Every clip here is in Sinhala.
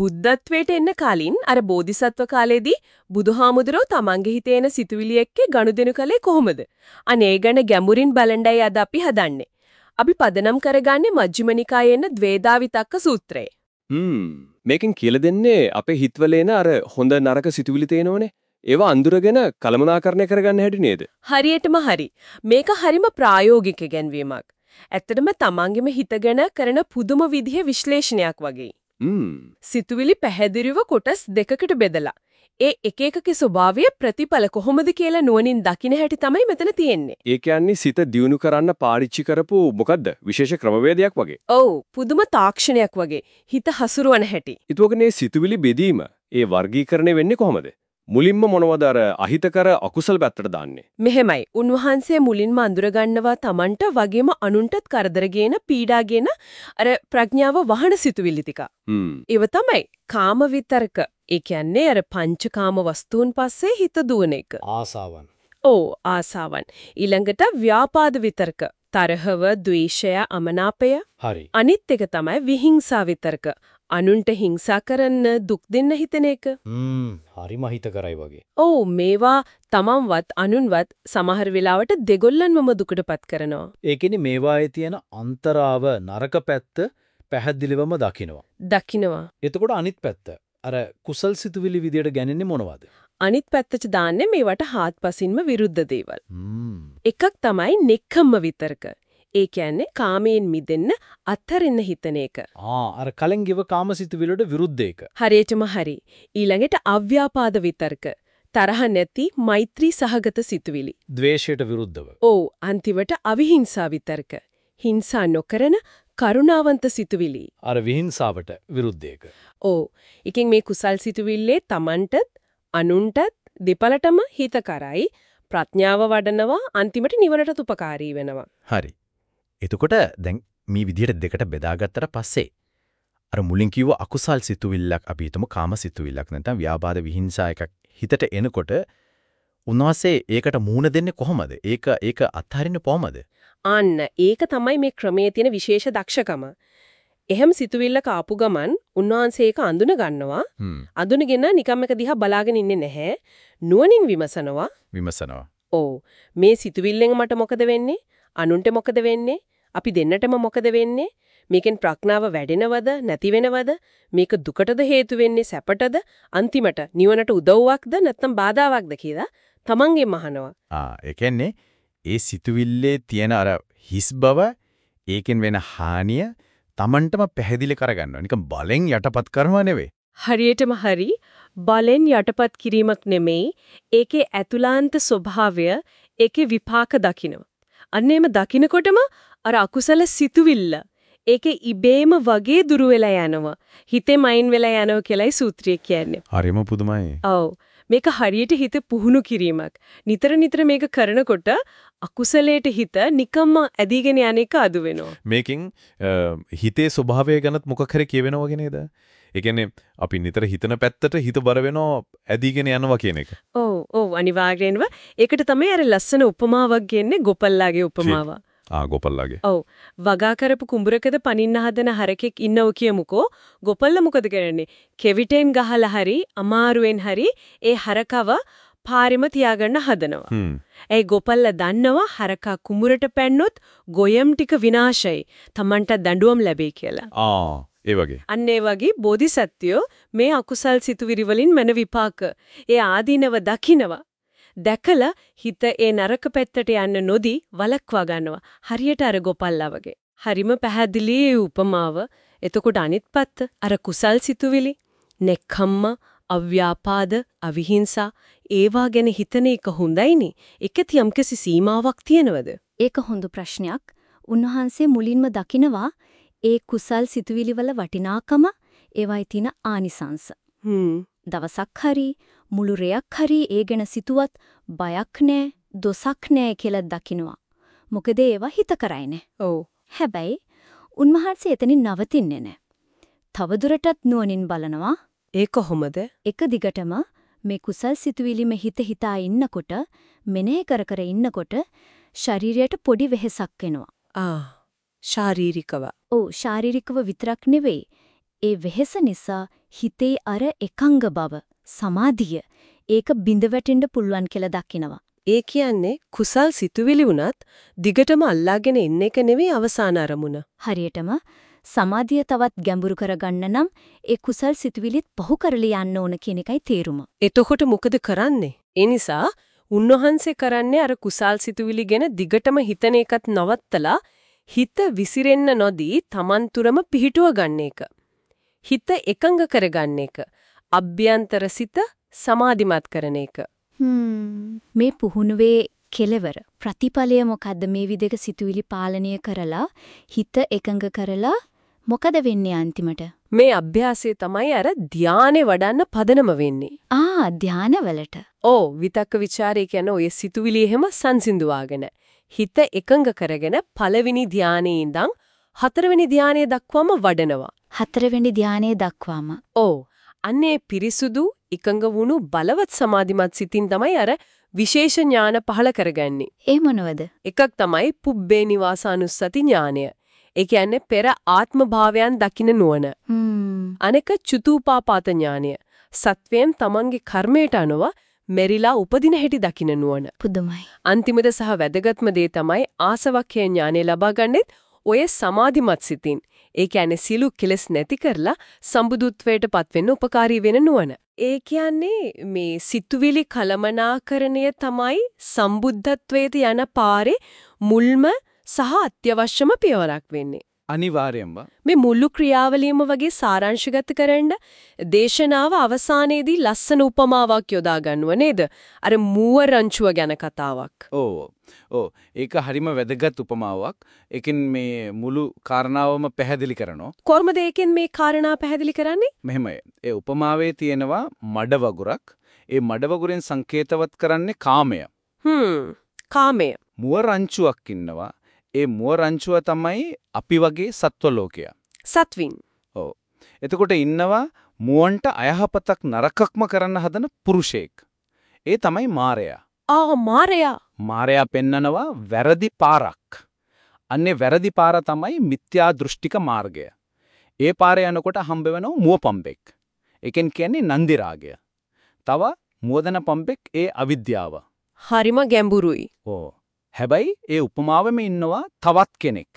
බුද්ධත්වයට එන්න කලින් අර බෝධිසත්ව කාලේදී බුදුහාමුදුරෝ තමන්ගේ හිතේ එන සිතුවිලි එක්ක ගනුදෙනු කළේ කොහොමද? අනේ ගැන ගැඹුරින් බලන්ඩයි අද අපි හදන්නේ. අපි පදනම් කරගන්නේ මජ්ක්‍ධිම නිකායේ එන ද්වේදාවිතක්ක සූත්‍රය. හ්ම් මේකෙන් කියලා දෙන්නේ අපේ හිතවල එන අර හොඳ නරක සිතුවිලි තේනෝනේ. ඒවා අඳුරගෙන කලමනාකරණය කරගන්න හැටි නේද? හරියටම හරි. මේක හරිම ප්‍රායෝගික ගැන්වීමක්. ඇත්තටම තමන්ගෙම හිතගෙන කරන පුදුම විදිහේ විශ්ලේෂණයක් වගේ. සිතුවිලි පැහැදිලිව කොටස් දෙකකට බෙදලා ඒ එක එකකේ ස්වභාවය ප්‍රතිඵල කොහොමද කියලා නුවණින් දකින්න හැටි තමයි මෙතන තියෙන්නේ. ඒ කියන්නේ සිත දියුණු කරන්න පාරිච්චි කරපු මොකද්ද විශේෂ ක්‍රමවේදයක් වගේ. ඔව් පුදුම තාක්ෂණයක් වගේ හිත හසුරුවන හැටි. ඊටවකනේ සිතුවිලි බෙදීම ඒ වර්ගීකරණය වෙන්නේ කොහොමද? මුලින්ම මොනවද අර අහිතකර අකුසල පැත්තට දාන්නේ? මෙහෙමයි. උන්වහන්සේ මුලින්ම අඳුරගන්නවා Tamanට වගේම අනුන්ටත් කරදරගෙන පීඩාගෙන අර ප්‍රඥාව වහන සිතුවිලි ටික. හ්ම් ඒව තමයි කාම විතරක. ඒ කියන්නේ අර පංචකාම වස්තුන් පස්සේ හිත දුවන එක. ආසාවන්. ඕ ආසාවන්. ඊළඟට ව්‍යාපාද විතරක. තරහව, ද්වේෂය, අමනාපය. හරි. අනිත් එක තමයි විහිංසාව විතරක. අනුන්ට හිංසා කරන්න දුක් දෙන්න හිතන එක. හ්ම් හරිම හිත කරයි වගේ. ඔව් මේවා තමන්වත් අනුන්වත් සමහර වෙලාවට දෙගොල්ලන්වම දුකටපත් කරනවා. ඒ කියන්නේ මේවායේ තියෙන අන්තරාව නරක පැත්ත පැහැදිලිවම දකිනවා. දකින්නවා. එතකොට අනිත් පැත්ත අර කුසල් සිතුවිලි විදියට ගැනෙන්නේ මොනවද? අනිත් පැත්තට දාන්නේ මේවට හාත්පසින්ම විරුද්ධ දේවල්. එකක් තමයි නෙක්ඛම්ම විතරක. ඒ කියන්නේ කාමයෙන් මිදෙන්න අත්හරින්න හිතන එක. ආ අර කලින් ගිව කාමසිතුවිලට විරුද්ධ එක. හරියටම හරි. ඊළඟට අව්‍යාපාද විතරක. තරහ නැති මෛත්‍රී සහගත සිතුවිලි. ද්වේෂයට විරුද්ධව. ඔව් අන්තිමට අවිහිංසා විතරක. හිංසා නොකරන කරුණාවන්ත සිතුවිලි. අර විහිංසාවට විරුද්ධ එක. ඔව්. ඉතින් මේ කුසල් සිතුවිල්ලේ Tamanටත් අනුන්ටත් දෙපළටම හිත කරයි ප්‍රඥාව වඩනවා අන්තිමට නිවනට උපකාරී වෙනවා. හරි. එතකොට දැන් මේ විදිහට දෙකට බෙදාගත්තට පස්සේ අර මුලින් කිව්ව අකුසල් සිතුවිල්ලක් අපි හිතමු කාම සිතුවිල්ලක් නැත්නම් ව්‍යාපාද විහිංසා එකක් හිතට එනකොට උන්වහන්සේ ඒකට මූණ දෙන්නේ කොහොමද? ඒක ඒක අත්හරින්න කොහොමද? අන්න ඒක තමයි මේ ක්‍රමයේ තියෙන විශේෂ දක්ෂකම. එහෙම සිතුවිල්ල කාපු ගමන් උන්වහන්සේ ඒක අඳුන ගන්නවා. අඳුනගෙන නිකම් එක දිහා බලාගෙන ඉන්නේ නැහැ. නුවණින් විමසනවා. විමසනවා. ඔව් මේ සිතුවිල්ලෙන් මට මොකද වෙන්නේ? අනුන්ට මොකද වෙන්නේ? අපි දෙන්නටම මොකද වෙන්නේ? මේකෙන් ප්‍රඥාව වැඩෙනවද නැති වෙනවද? මේක දුකටද හේතු වෙන්නේ සැපටද? අන්තිමට නිවනට උදව්වක්ද නැත්නම් බාධාවක්ද කියලා තමන්ගෙන් අහනවා. ආ ඒ කියන්නේ ඒ සිතුවිල්ලේ තියෙන අර හිස් බව ඒකෙන් වෙන හානිය Tamanටම පැහැදිලි කරගන්නවා. නිකන් බලෙන් යටපත් කරනවා නෙවෙයි. හරියටම හරි බලෙන් යටපත් කිරීමක් නෙමෙයි ඒකේ ඇතුළාන්ත ස්වභාවය ඒකේ විපාක දකින්න. අන්නේම දකින්නකොටම අර අකුසල සිතුවිල්ල ඒකේ ඉබේම වගේ දුර වෙලා යනවා. හිතේ මයින් වෙලා යනවා කියලායි සූත්‍රය කියන්නේ. හරිම පුදුමයි. ඔව්. මේක හරියට හිත පුහුණු කිරීමක්. නිතර නිතර මේක කරනකොට අකුසලයට හිත නිකම්ම ඇදීගෙන යන එක අඩු වෙනවා. මේකෙන් හිතේ ස්වභාවය ගැනත් මොකක් හරි කියවෙනවා වගේ නේද? ඒ කියන්නේ අපි නිතර හිතන පැත්තට හිත බර වෙනවා ඇදීගෙන යනවා කියන එක. ඔව් ඔව් අනිවාර්යෙන්ම ඒකට තමයි අර ලස්සන උපමාවක් ගෙන්නේ ගොපල්ලාගේ උපමාව. ආ ගෝපල්ලාගේ. ඔව් වගා කරපු කුඹරකද පනින්න හදන හරකෙක් ඉන්නව කියමුකෝ ගොපල්ලා මොකද කරන්නේ කෙවිටෙන් ගහලා හරි අමාරුවෙන් හරි ඒ හරකව පාරෙම තියාගන්න හදනවා. හ්ම්. ඒ ගොපල්ලා දන්නවා හරකා කුඹරට පැන්නොත් ගොයම් ටික විනාශයි. Tamanට දඬුවම් ලැබෙයි කියලා. ආ ඒ වගේ. අන්න ඒ වගේ බෝධිසත්වයෝ මේ අකුසල් සිතුවිලි වලින් මන විපාක ඒ ආදීනව දකිනවා. දැකලා හිත ඒ නරක පැත්තට යන්න නොදී වළක්වා ගන්නවා. හරියට අර ගොපල්ලා වගේ. හරිම පැහැදිලි උපමාව. එතකොට අනිත් පැත්ත අර කුසල් සිතුවිලි, නෙක්ඛම්ම, අව්‍යාපාද, අවිහිංසා ඒවා ගැන හිතන එක හොඳයිනේ. ඒකත් යම්කිසි සීමාවක් තියනවද? ඒක හොඳ ප්‍රශ්නයක්. උන්වහන්සේ මුලින්ම දකිනවා ඒ කුසල් සිතුවිලි වල වටිනාකම ඒවයි තියෙන ආනිසංස. දවසක් හරි මුළු රැයක් හරි ඒ ගැන සිතුවත් බයක් නෑ දොසක් නෑ කියලා දකිනවා. මොකද ඒවා හිත කරයිනේ. ඔව්. හැබැයි උන්වහන්සේ එතනින් නවතින්නේ නෑ. තවදුරටත් නුවණින් බලනවා ඒ කොහොමද? එක දිගටම මේ කුසල් සිතුවිලිම හිත හිතා ඉන්නකොට මෙනෙහි කර කර ඉන්නකොට ශරීරයට පොඩි වෙහෙසක් එනවා. ආ ශාරීරිකව. ඔව් ශාරීරිකව විතරක් නෙවෙයි ඒ වෙහෙස නිසා හිතේ අර එකංග බව, සමාධිය ඒක බිඳ වැටෙන්න පුළුවන් කියලා දකිනවා. ඒ කියන්නේ කුසල් සිතුවිලි වුණත් දිගටම අල්ලාගෙන ඉන්න එක නෙවෙයි අවසාන අරමුණ. හරියටම සමාධිය තවත් ගැඹුරු කරගන්න නම් ඒ කුසල් සිතුවිලිත් පහු කරලා යන්න ඕන කියන එකයි තේරුම. එතකොට මොකද කරන්නේ? ඒ නිසා උන්වහන්සේ කරන්නේ අර කුසල් සිතුවිලි ගැන දිගටම හිතන එකත් නවත්තලා හිත විසිරෙන්න නොදී Taman තුරම පිහිටුව ගන්න එක. හිත එකඟ කරගන්න එක. අභ්‍යන්තර සිත සමාධිමත් කරන එක. මේ පුහුණුවේ කෙලවර ප්‍රතිඵලය මොකද්ද මේ විදිහක සිතුවිලි පාලනය කරලා හිත එකඟ කරලා මොකද වෙන්නේ අන්තිමට මේ අභ්‍යාසය තමයි අර ධානය වඩන්න පදනම වෙන්නේ. ආ ධානවලට ඕ විතක්ක ਵਿਚාරය කියන ඔය සිතුවිලි එහෙම සංසිඳුවාගෙන හිත එකඟ කරගෙන පළවෙනි ධානයේ ඉඳන් හතරවෙනි ධානය දක්වාම වඩනවා. හතරවෙනි ධානයේ දක්වාම ඕ අන්නේ පිරිසුදු එකඟ වුණු බලවත් සමාධිමත් සිතින් තමයි අර විශේෂ ඥාන පහළ කරගන්නේ. ඒ මොනවද එකක් තමයි පුබ්බේ නිවාසානුස්සති ඥානය. ඒ කියන්නේ පෙර ආත්ම භාවයන් දකින්න නුවණ. අනෙක චුතූපාපාත ඥානය. සත්වයෙන් තමන්ගේ කර්මයට අනුව මෙරිලා උපදින හැටි දකින්න නුවණ. පුදුමයි අන්තිමද සහ වැදගත්ම දේ තමයි ආසවක්ඛය ඥානය ලබා ගන්නෙත් ඔය සමාධිමත් සිතින්. ඒ කියන්නේ සිලු කෙලස් නැති කරලා සම්බුදුත්වයට පත්වෙන්න උපකාරී වෙන නුවණ. ඒ කියන්නේ මේ සිතුවිලි කලමනාකරණය තමයි සම්බුද්ධත්වයට යන පාරේ මුල්ම සහ අත්‍යවශ්‍යම පියවරක් වෙන්නේ. අනිවාර්යෙන්ම මේ මුළු ක්‍රියාවලියම වගේ සාරාංශගත කරන්න දේශනාව අවසානයේදී ලස්සන උපමාවක් යොදා ගන්නව නේද? අර මුව රංචුව ගැන කතාවක්. ඕ ඕ ඒක හරිම වැදගත් උපමාවක්. ඒකෙන් මේ මුළු කාරණාවම පැහැදිලි කරනවා. කොහොමද ඒකෙන් මේ කාරණා පැහැදිලි කරන්නේ? මෙහෙමයි. ඒ උපමාවේ තියෙනවා මඩ වගුරක්. ඒ මඩ වගුරෙන් සංකේතවත් කරන්නේ කාමය. හ්ම්. කාමය. මුව රංචුවක් ඉන්නවා. ඒ මුව රංචුව තමයි අපි වගේ සත්ව ලෝකයා. සත්වින්. එතකොට ඉන්නවා මුවන්ට අයහපතක් නරකක්ම කරන්න හදන පුරුෂයෙක්. ඒ තමයි මාරයා. ආ මාරයා. මාරයා පෙන්නනවා වැරදි පාරක්. අන්නේ වැරදි පාර තමයි මිත්‍යා දෘෂ්ටික මාර්ගය. ඒ පාරේ යනකොට හම්බ වෙනව මුව පම්පෙක්. ඒකෙන් කියන්නේ නන්දි. තව මුවදන පම්පෙක් ඒ අවිද්‍යාව. හරිම ගැඹුරුයි. ඕ. හැබැයි ඒ උපමාවෙම ඉන්නවා තවත් කෙනෙක්.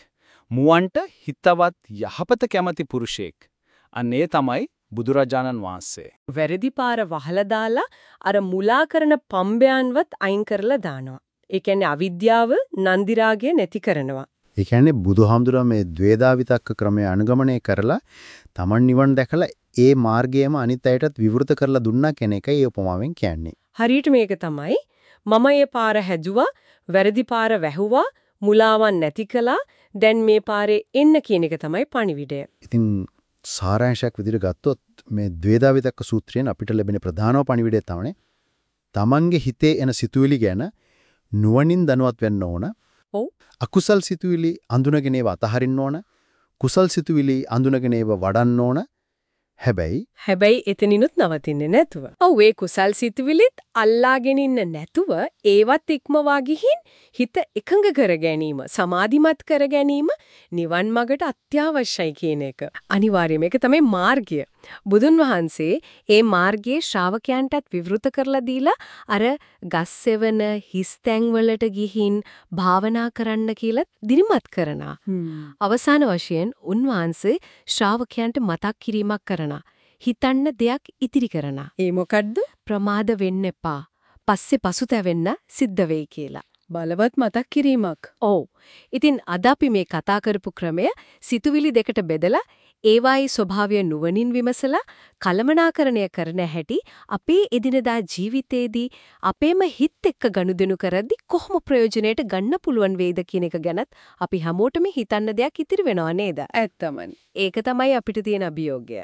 මුවන්ට හිතවත් යහපත කැමති පුරුෂයෙක්. අන්න ඒ තමයි බුදුරජාණන් වහන්සේ. වැරදි පාර වහලා දාලා අර මුලා කරන පම්බයන්වත් අයින් කරලා දානවා. ඒ කියන්නේ අවිද්‍යාව නන්දිරාගය නැති කරනවා. ඒ කියන්නේ බුදුහාමුදුරුවෝ මේ ද්වේදා විතක්ක ක්‍රමය අනුගමනය කරලා Taman නිවන් දැකලා ඒ මාර්ගයම අනිත් අයටත් විවෘත කරලා දුන්නා කෙන එකයි ඒ උපමාවෙන් කියන්නේ. හරියට මේක තමයි මම මේ පාර හැදුවා වැරදි පාර වැහුවා මුලාවන් නැති කළා දැන් මේ පාරේ එන්න කියන එක තමයි පණිවිඩය. ඉතින් සාරාංශයක් විදිහට ගත්තොත් මේ ද්වේදා විතක්ක සූත්‍රයෙන් අපිට ලැබෙන ප්‍රධානම පණිවිඩය තමයි Tamange හිතේ එන සිතුවිලි ගැන නුවණින් දැනුවත් වෙන්න ඕන. ඔව්. අකුසල් සිතුවිලි අඳුනගෙන ඒව අතහරින්න ඕන. කුසල් සිතුවිලි අඳුනගෙන ඒව වඩන්න ඕන. හැබැයි හැබැයි එතනිනුත් නවතින්නේ නැතුව. ඔව් ඒ කුසල් සිතුවිලිත් අල්ලාගෙන ඉන්න නැතුව ඒවත් ඉක්මවා ගිහින් හිත එකඟ කර ගැනීම, සමාධිමත් කර ගැනීම නිවන් මගට අත්‍යවශ්‍යයි කියන එක. අනිවාර්යයෙන්ම ඒක තමයි මාර්ගය. බුදුන් වහන්සේ ඒ මාර්ගයේ ශ්‍රාවකයන්ටත් විවෘත කරලා දීලා අර ගස්සෙවන හිස්තැන් වලට ගිහින් භාවනා කරන්න කියලා දිරිමත් කරනවා. අවසාන වශයෙන් උන්වහන්සේ ශ්‍රාවකයන්ට මතක් කිරීමක් කරනවා. හිතන්න දෙයක් ඉතිරි කරනවා. ඒ මොකද්ද? ප්‍රමාද වෙන්න එපා. පස්සේ පසුතැවෙන්න සිද්ධ වෙයි කියලා. බලවත් මතක් කිරීමක්. ඔව්. ඉතින් අද අපි මේ කතා කරපු ක්‍රමය සිතුවිලි දෙකට බෙදලා ඒවායේ ස්වභාවය නුවණින් විමසලා කලමනාකරණය කරන හැටි අපේ එදිනදා ජීවිතේදී අපේම හිත එක්ක ගනුදෙනු කරද්දි කොහොම ප්‍රයෝජනයට ගන්න පුළුවන් වේද කියන එක ගැනත් අපි හැමෝටම හිතන්න දෙයක් ඉතිරි වෙනව නේද? ඇත්තමයි. ඒක තමයි අපිට තියෙන අභියෝගය.